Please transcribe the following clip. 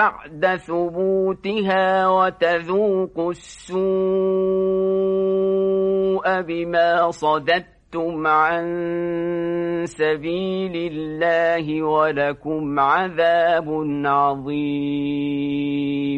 بعد ثبوتها وتذوقوا السوء بما صددتم عن سبيل الله ولكم عذاب عظيم.